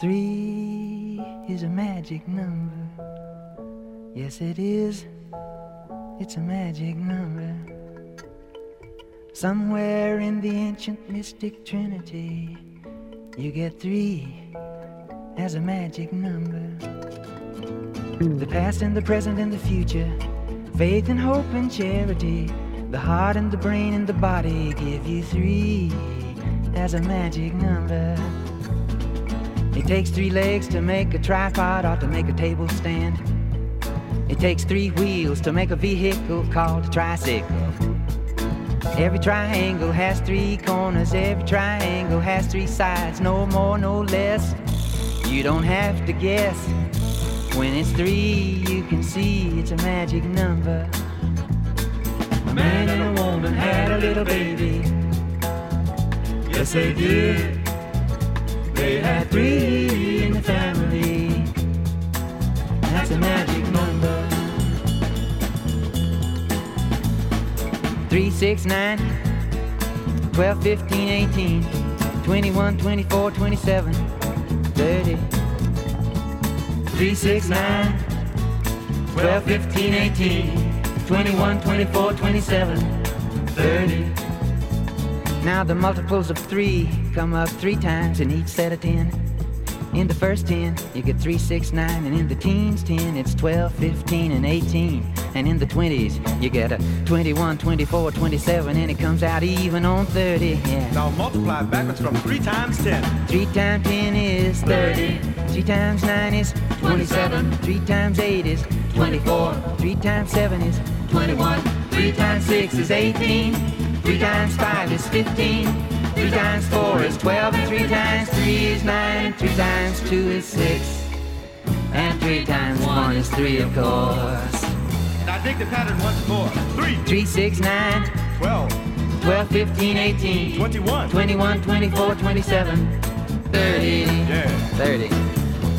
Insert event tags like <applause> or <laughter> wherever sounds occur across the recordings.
Three is a magic number. Yes, it is. It's a magic number. Somewhere in the ancient mystic trinity, you get three as a magic number. The past and the present and the future, faith and hope and charity, the heart and the brain and the body give you three as a magic number. It takes three legs to make a tripod or to make a table stand. It takes three wheels to make a vehicle called a tricycle. Every triangle has three corners, every triangle has three sides, no more, no less. You don't have to guess. When it's three, you can see it's a magic number. A man and a woman had a little baby. Yes, they did. They had three in the family. That's a magic number. Three, six, nine, 12, 15, 18, 21, 24, 27, 30. 3, 6, 9, 12, 15, 18, 21, 24, 27, 30. Now the multiples of 3 come up 3 times in each set of 10. In the first 10, you get 3, 6, 9, and in the teens 10, it's 12, 15, and 18. And in the 20s, you get a 21, 24, 27, and it comes out even on 30. Yeah. Now multiply backwards from 3 times 10. 3 times 10 is 30. 3 times 9 is 27. 3 times 8 is 24. 3 times 7 is 21. 3 times 6 is 18. 3 times 5 is 15. 3 times 4 is 12. And 3 times 3 is 9. And 3 times 2 is 6. And 3 times 1 is 3, of course. Now dig the pattern once more. 3, 3, 6, 9, 12, 12, 15, 18, 21. 21, 24, 27, 30. Yeah. 30.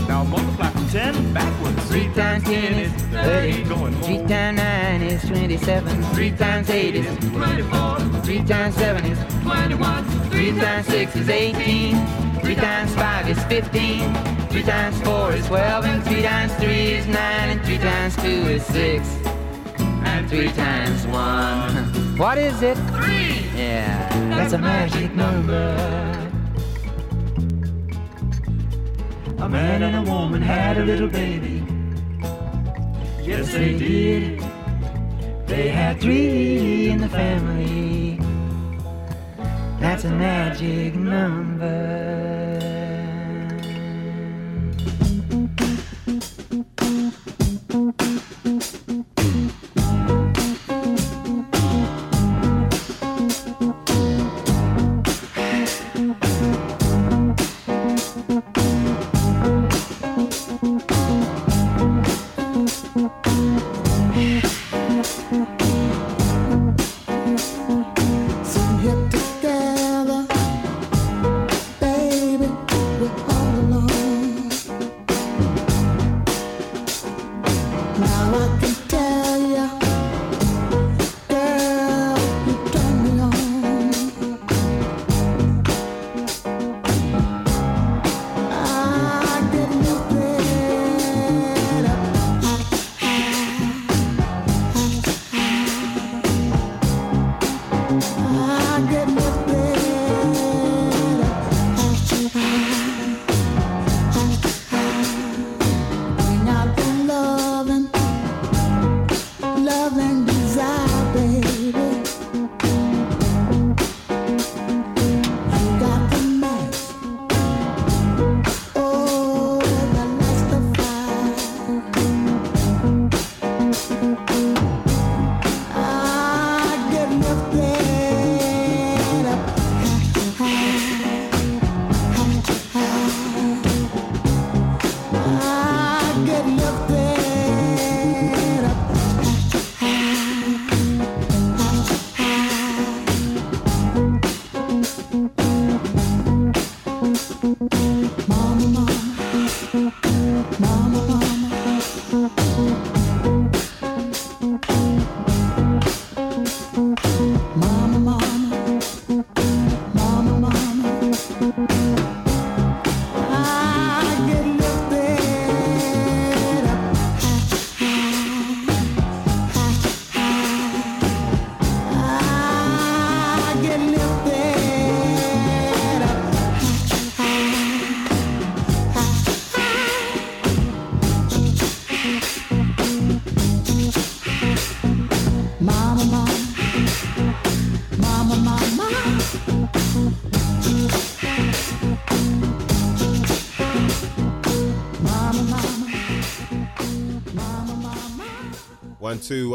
Now multiply from 10 backwards. 3 times 10 is 30. Going 3 times 9 is 27. 3 times 8 is 24. 3 times 7 is 21. 3 times 6 is 18. 3 times 5 is 15. 3 times 4 is 12. And 3 times 3 is 9. And 3 times 2 is 6. And 3 times 1. <laughs> What is it? 3. Yeah, that's a magic number. A man and a woman had a little baby. Yes, they did. They had three in the family. That's a magic number.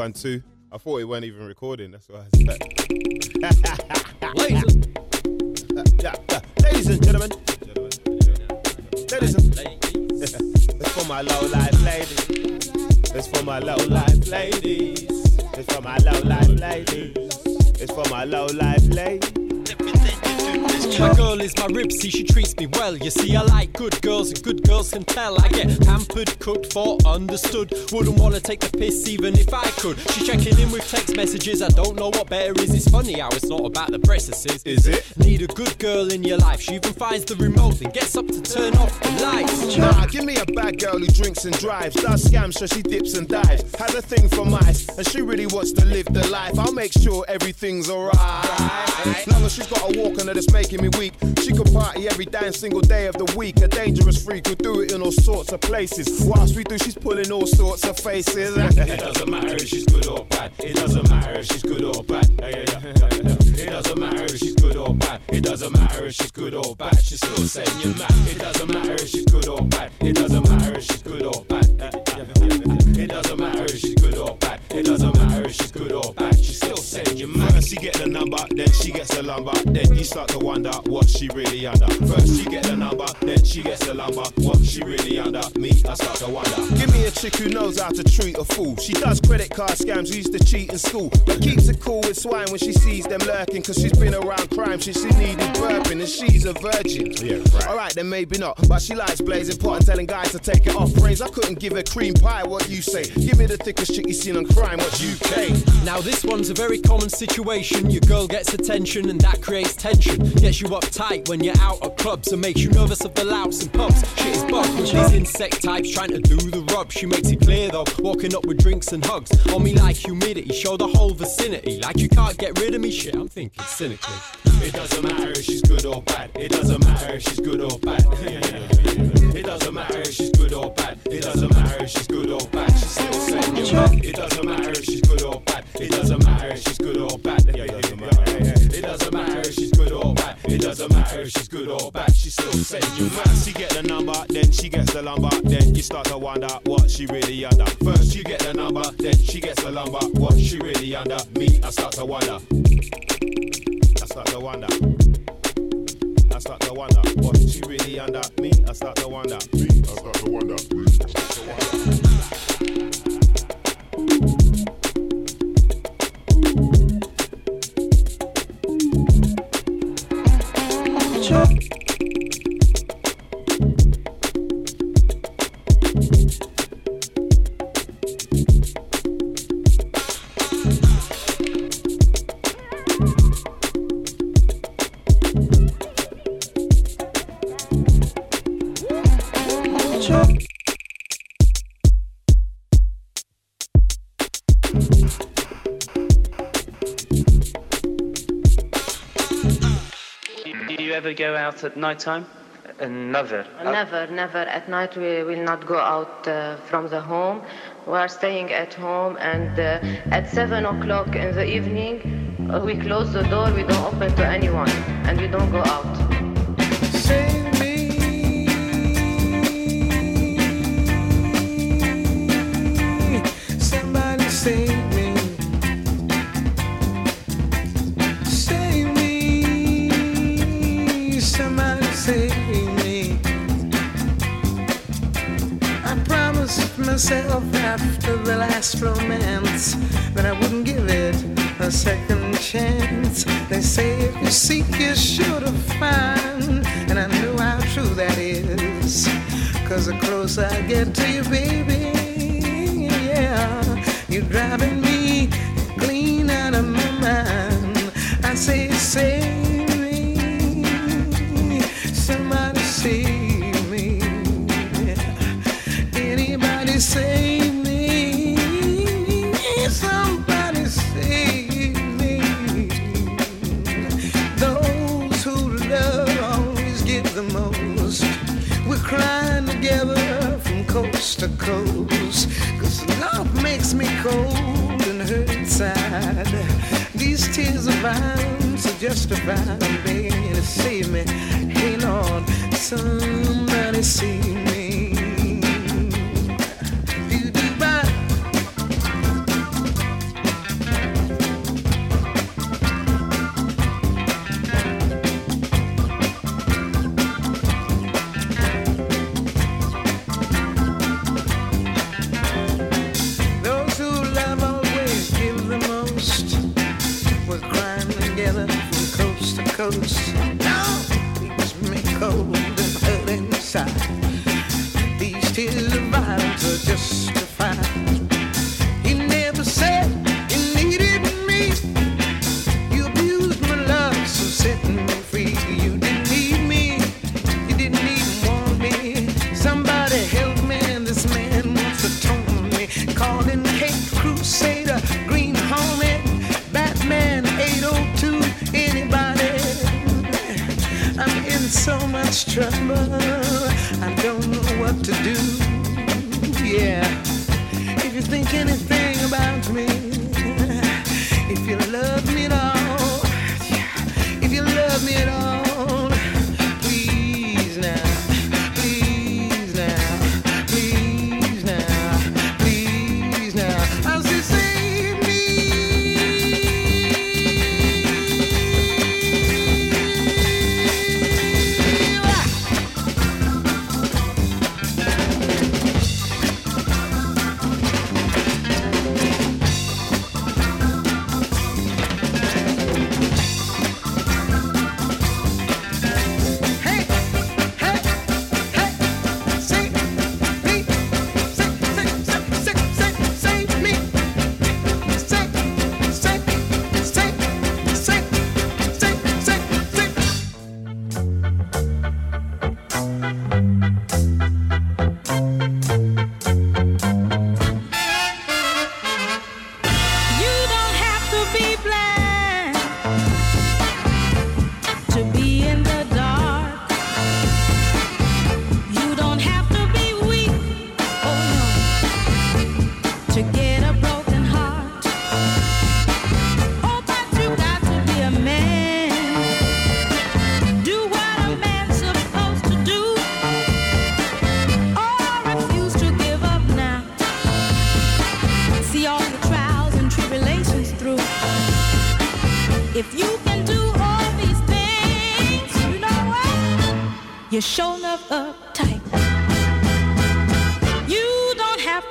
One, two. I thought it weren't even recording. That's why I said. Ladies, Ladies and gentlemen. Ladies and It's for my low life ladies. It's for my low life ladies. It's for my low life ladies. It's for my low life ladies. My girl is my rib, see she treats me well. You see, I like good girls, and good girls can tell. I get pampered, cooked for, understood. Wouldn't wanna take the piss even if I could. She's checking in with text messages, I don't know what better is. It's funny how it's not about the breasts, Is it? Need a good girl in your life. She even finds the remote and gets up to turn off the lights. Nah, give me a bad girl who drinks and drives. Does scams so she dips and dives. Has a thing for mice, and she really wants to live the life. I'll make sure everything's alright. Long as she's got a walk on her that's making me weak. She could party every damn single day of the week. A dangerous freak who do it in all sorts of places. Whilst we do, she's pulling all sorts of faces. <laughs> It doesn't matter if she's good or bad. It doesn't matter if she's good or bad. It doesn't matter if she's good or bad. It doesn't matter if she's good or bad. She's still saying you're mad. How to treat a fool. She does credit card scams, used to cheat in school. But keeps it cool with swine when she sees them lurking. Cause she's been around crime since she needed burping. And she's a virgin. Yeah, right. Alright, then maybe not. But she likes blazing pot and telling guys to take it off. Brains, I couldn't give a cream pie. What you say? Give me the thickest chick you seen on crime. What's UK? Now this one's a very common situation. Your girl gets attention and that creates tension. Gets you uptight when you're out at clubs and makes you nervous of the louts and pubs. Shit is bugged with these insect types trying to do the rub. She makes it clear though, walking up with drinks and hugs. On me like humidity, show the whole vicinity. Like you can't get rid of me, shit. I'm thinking cynically. It doesn't matter if she's good or bad. It doesn't matter if she's good or bad. <laughs> It doesn't matter if she's good or bad. It doesn't matter if she's good or bad. She's still saying mad. It doesn't matter if she's good or bad. It doesn't matter if she's good or bad. It doesn't matter if she's good or bad. She's still saying you're mad. She get the number, then she gets the lumber, then you start to wonder what she really under. First you get the number, then she gets the lumber, what she really under. Me, I start to wonder. I start to wonder. I start to wonder what she really under. Me, I start to wonder. Me, I start to wonder. Me, I start to wonder. Do you go out at night time? Uh, never. Never, never. At night we will not go out uh, from the home. We are staying at home, and uh, at seven o'clock in the evening, uh, we close the door. We don't open to anyone, and we don't go out. After the last romance that I wouldn't give it a second chance. They say if you seek, you're sure to find. And I know how true that is. Cause the closer I get to you, baby, yeah, you're driving me Cause love makes me cold and hurt inside. These tears of mine are justified. I'm begging you to save me. Hey Lord, somebody save me. tremble.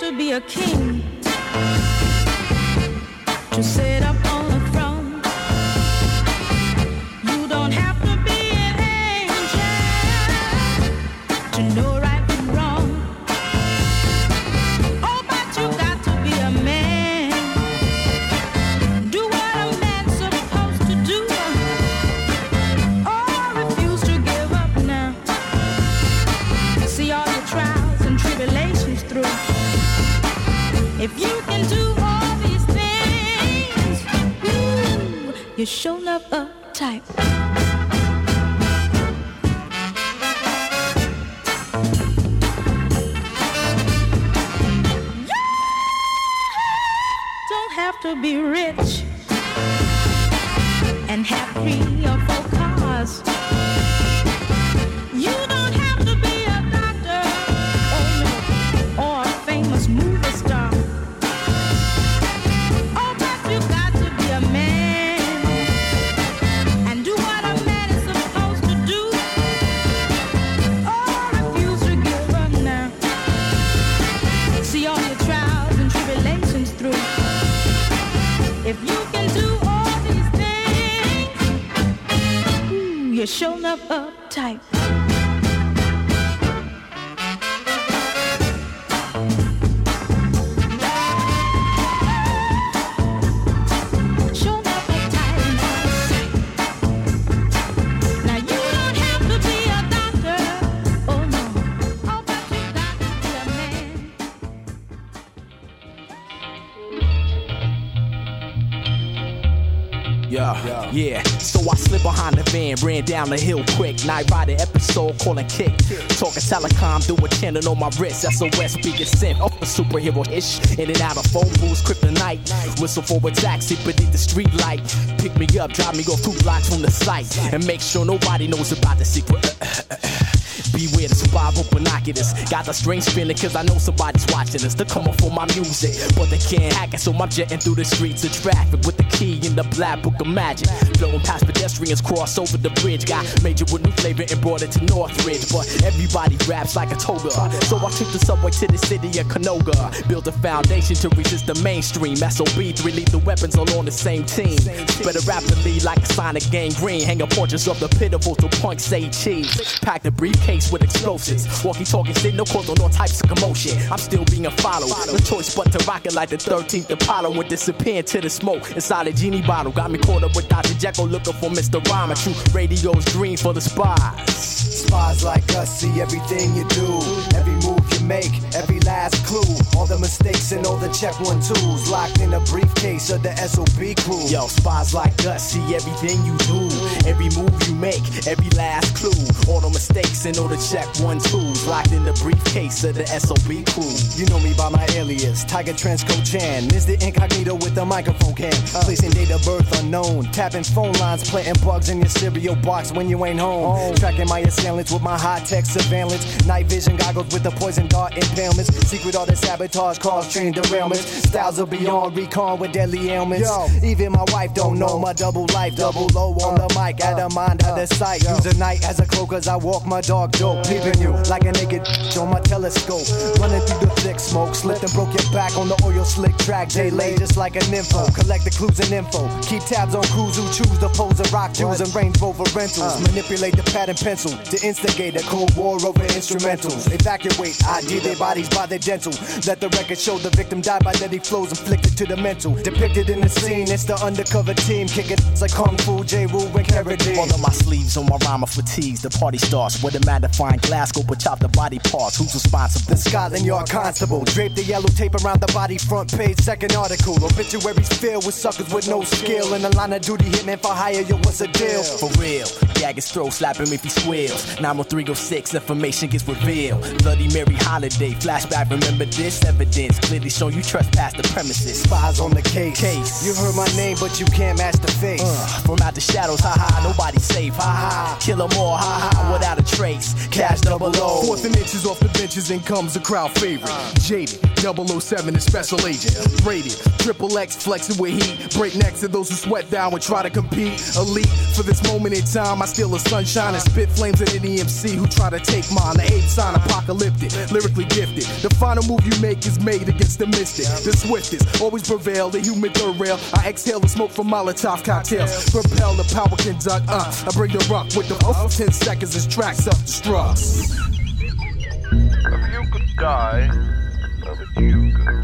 to be a king. To say Down the hill quick. Knight Rider episode, calling kick. Talking telecom, do a channel on my wrist. SOS being sent. Up a superhero ish. In and out of phone booths, kryptonite. Whistle for a taxi beneath the street light. Pick me up, drive me off two blocks from the site. And make sure nobody knows about the secret. Beware the survival binoculars. Got the string spinning cause I know somebody's watching us. They're coming for my music, but they can't hack it. So I'm jetting through the streets of traffic with the key in the black book of magic. Blowing past pedestrians, cross over the bridge. Got major with new flavor and brought it to Northridge. But everybody raps like a toga. So I took the subway to the city of Canoga. Build a foundation to resist the mainstream. SOB, three lethal weapons all on the same team. It rapidly like a sonic gangrene. Hanging portraits of the pitiful to punk say cheese. Pack the briefcase with explosives. Walkie talkie cause on all types of commotion. I'm still being followed. No choice but to rock it like the 13th Apollo and disappear into the smoke inside a genie bottle. Got me caught up with Dr. Jekyll looking for Mr. Rhyme. True radio's green for the spies. Spies like us see everything you do, every move make, every last clue. All the mistakes and all the check one twos locked in a briefcase of the SOB crew. Yo, spies like us see everything you do, every move you make, every last clue. All the mistakes and all the check one twos locked in the briefcase of the SOB crew. You know me by my alias, Tiger Transco Chan. Mr. Incognito with the microphone can. Placing date of birth unknown. Tapping phone lines, planting bugs in your cereal box when you ain't home. Tracking my assailants with my high tech surveillance. Night vision goggles with the poison dart impalements. Secret art of sabotage, cause train derailments. Styles are beyond recon with deadly ailments. Even my wife don't know my double life. Double low on the mic, out of mind, out of sight. Use a night as a cloak as I walk my dog dope. Peeping you like a naked on my telescope. Running through the thick smoke. Slipped and broke your back on the oil slick track. J lay just like an info. Collect the clues and info. Keep tabs on crews who choose to pose and rock Jews and Range Rover rentals. Manipulate the pad and pencil to instigate a cold war over instrumentals. Evacuate, ID their bodies by their dental. Let the record show the victim died by deadly flows inflicted to the mental. Depicted in the scene, it's the undercover team kicking it's like Kung Fu, J. Rule, and Carradine. All of my sleeves on my rhyme fatigues. The party starts with a magnifying glass scope and chop the body parts. Who's responsible? The Scotland Yard Constable. Drape the yellow tape around the body, front page, second article. Obituaries filled with suckers with no skill. In the line of duty hitman for hire, yo, what's the deal? For real, gag his throat, slap him if he squeals. 90306, information gets revealed. Bloody Mary holiday, flashback, remember this evidence. Clearly show you trespass the premises. Spies on the case. Case. You heard my name, but you can't match the face. Uh, from out the shadows, haha, nobody safe, haha. Kill 'em all, haha, without a trace. Cash double O. Fourth and inches off the benches, and comes a crowd favorite. Jaded, 007 is special agent. Rated, triple X flexing with heat. Break necks to those who sweat down and try to compete. Elite, for this moment in time, I steal the sunshine and spit flames at any MC who try to take mine. The eighth sign, apocalyptic, lyrically gifted. The final move you make is made against the mystic. The swiftest, always prevail, the human third rail. I exhale the smoke from Molotov cocktails. Propel the power conduct, uh, I bring the rock with the oh, 10 seconds as track self-destructs. If you could die, would you